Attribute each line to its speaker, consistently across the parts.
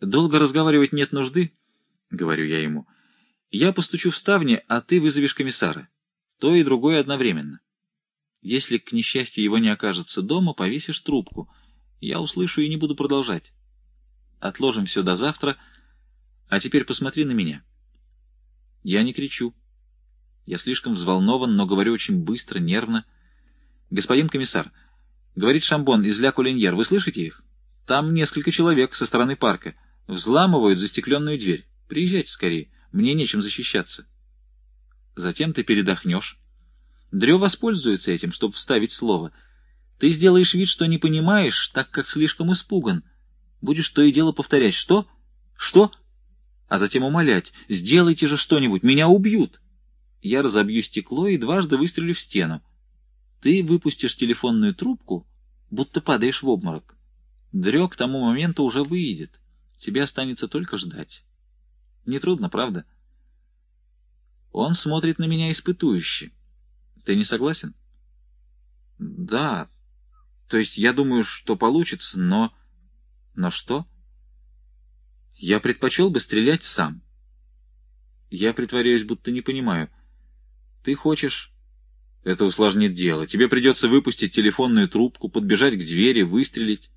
Speaker 1: Долго разговаривать нет нужды, — говорю я ему. Я постучу в ставни, а ты вызовешь комиссара. То и другое одновременно. Если, к несчастью, его не окажется дома, повесишь трубку. Я услышу и не буду продолжать. Отложим все до завтра, а теперь посмотри на меня. Я не кричу. Я слишком взволнован, но говорю очень быстро, нервно. Господин комиссар, говорит Шамбон из Ля Кулиньер, вы слышите их? Там несколько человек со стороны парка. Взламывают застекленную дверь. Приезжайте скорее, мне нечем защищаться. Затем ты передохнешь. Дрё воспользуется этим, чтобы вставить слово. Ты сделаешь вид, что не понимаешь, так как слишком испуган. Будешь то и дело повторять «Что? Что?» А затем умолять «Сделайте же что-нибудь, меня убьют!» Я разобью стекло и дважды выстрелю в стену. Ты выпустишь телефонную трубку, будто падаешь в обморок. Дрё к тому моменту уже выйдет. Тебе останется только ждать. Нетрудно, правда? Он смотрит на меня испытующе. Ты не согласен? Да. То есть я думаю, что получится, но... Но что? Я предпочел бы стрелять сам. Я притворяюсь, будто не понимаю. Ты хочешь... Это усложнит дело. Тебе придется выпустить телефонную трубку, подбежать к двери, выстрелить.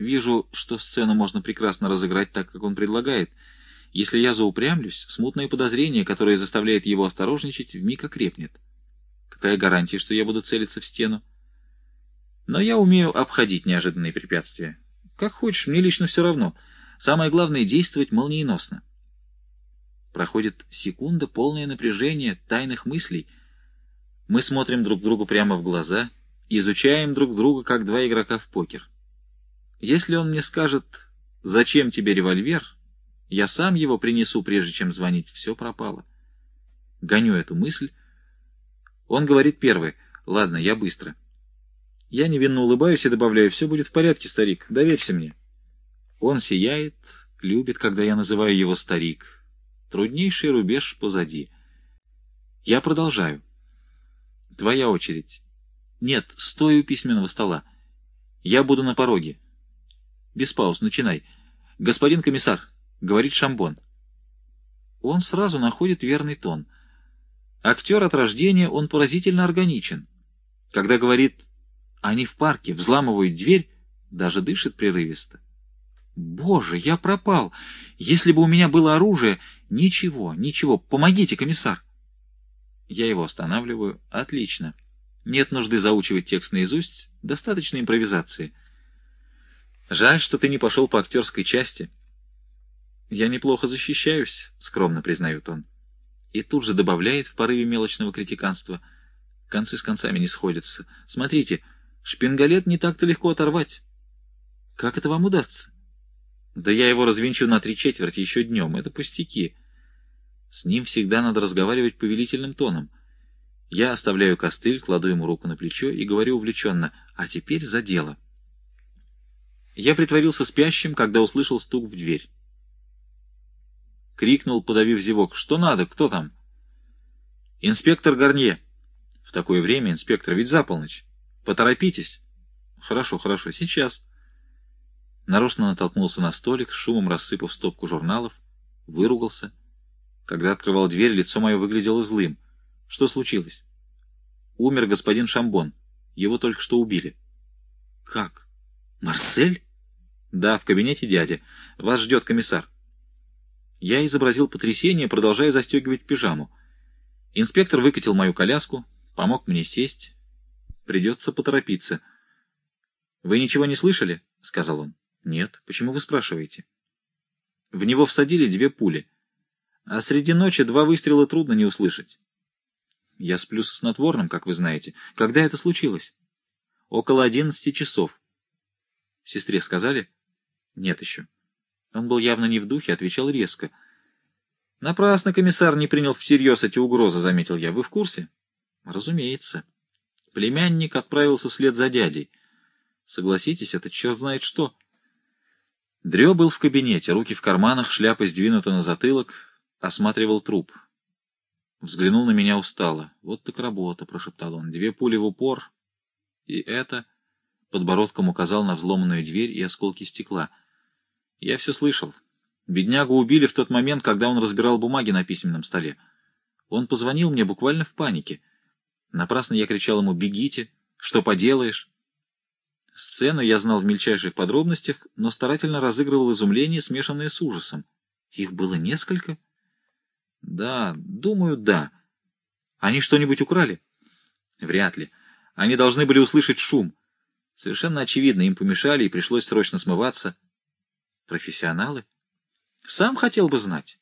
Speaker 1: Вижу, что сцену можно прекрасно разыграть так, как он предлагает. Если я заупрямлюсь, смутное подозрение, которое заставляет его осторожничать, вмиг окрепнет. Какая гарантия, что я буду целиться в стену? Но я умею обходить неожиданные препятствия. Как хочешь, мне лично все равно. Самое главное — действовать молниеносно. Проходит секунда, полное напряжение, тайных мыслей. Мы смотрим друг другу прямо в глаза, изучаем друг друга, как два игрока в покер. Если он мне скажет «Зачем тебе револьвер?», я сам его принесу, прежде чем звонить. Все пропало. Гоню эту мысль. Он говорит первый. Ладно, я быстро. Я невинно улыбаюсь и добавляю. Все будет в порядке, старик. Доверься мне. Он сияет, любит, когда я называю его старик. Труднейший рубеж позади. Я продолжаю. Твоя очередь. Нет, стой у письменного стола. Я буду на пороге. Без пауз, начинай. Господин комиссар, говорит Шамбон. Он сразу находит верный тон. Актер от рождения, он поразительно органичен. Когда говорит «они в парке, взламывают дверь», даже дышит прерывисто. «Боже, я пропал! Если бы у меня было оружие...» «Ничего, ничего, помогите, комиссар!» Я его останавливаю. «Отлично. Нет нужды заучивать текст наизусть, достаточно импровизации». Жаль, что ты не пошел по актерской части. Я неплохо защищаюсь, скромно признает он. И тут же добавляет в порыве мелочного критиканства. Концы с концами не сходятся. Смотрите, шпингалет не так-то легко оторвать. Как это вам удастся? Да я его развинчу на три четверти еще днем. Это пустяки. С ним всегда надо разговаривать повелительным тоном. Я оставляю костыль, кладу ему руку на плечо и говорю увлеченно, а теперь за дело. Я притворился спящим, когда услышал стук в дверь. Крикнул, подавив зевок. «Что надо? Кто там?» «Инспектор Гарнье». «В такое время, инспектор, ведь за полночь. Поторопитесь». «Хорошо, хорошо, сейчас». Нарочно натолкнулся на столик, шумом рассыпав стопку журналов, выругался. Когда открывал дверь, лицо мое выглядело злым. Что случилось? Умер господин Шамбон. Его только что убили. Как? «Марсель?» «Да, в кабинете дядя. Вас ждет комиссар». Я изобразил потрясение, продолжая застегивать пижаму. Инспектор выкатил мою коляску, помог мне сесть. Придется поторопиться. «Вы ничего не слышали?» — сказал он. «Нет. Почему вы спрашиваете?» В него всадили две пули. А среди ночи два выстрела трудно не услышать. Я сплю со снотворным, как вы знаете. Когда это случилось? Около одиннадцати часов. Сестре сказали? Нет еще. Он был явно не в духе, отвечал резко. Напрасно комиссар не принял всерьез эти угрозы, заметил я. Вы в курсе? Разумеется. Племянник отправился вслед за дядей. Согласитесь, это черт знает что. Дрё был в кабинете, руки в карманах, шляпа сдвинута на затылок, осматривал труп. Взглянул на меня устало. «Вот так работа», — прошептал он. «Две пули в упор. И это...» Подбородком указал на взломанную дверь и осколки стекла. Я все слышал. Беднягу убили в тот момент, когда он разбирал бумаги на письменном столе. Он позвонил мне буквально в панике. Напрасно я кричал ему «Бегите! Что поделаешь?» Сцену я знал в мельчайших подробностях, но старательно разыгрывал изумление, смешанное с ужасом. Их было несколько? Да, думаю, да. Они что-нибудь украли? Вряд ли. Они должны были услышать шум. Совершенно очевидно, им помешали, и пришлось срочно смываться. Профессионалы? Сам хотел бы знать.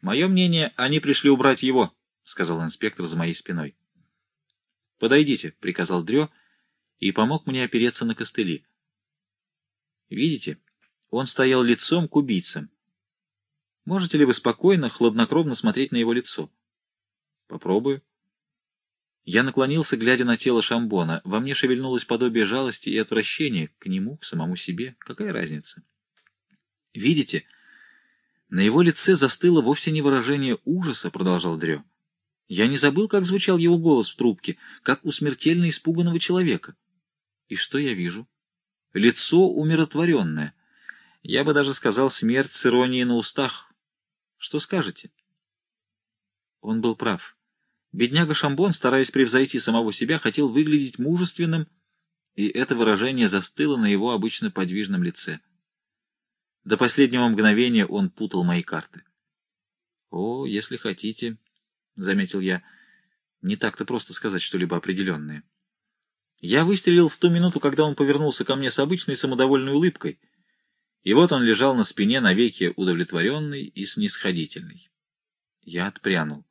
Speaker 1: Мое мнение, они пришли убрать его, — сказал инспектор за моей спиной. «Подойдите», — приказал Дрё, и помог мне опереться на костыли. Видите, он стоял лицом к убийцам. Можете ли вы спокойно, хладнокровно смотреть на его лицо? Попробую. Я наклонился, глядя на тело Шамбона. Во мне шевельнулось подобие жалости и отвращения к нему, к самому себе. Какая разница? Видите, на его лице застыло вовсе не выражение ужаса, продолжал Дрё. Я не забыл, как звучал его голос в трубке, как у смертельно испуганного человека. И что я вижу? Лицо умиротворенное. Я бы даже сказал смерть с иронией на устах. Что скажете? Он был прав. Бедняга Шамбон, стараясь превзойти самого себя, хотел выглядеть мужественным, и это выражение застыло на его обычно подвижном лице. До последнего мгновения он путал мои карты. «О, если хотите», — заметил я, — «не так-то просто сказать что-либо определенное». Я выстрелил в ту минуту, когда он повернулся ко мне с обычной самодовольной улыбкой, и вот он лежал на спине навеки удовлетворенный и снисходительный. Я отпрянул.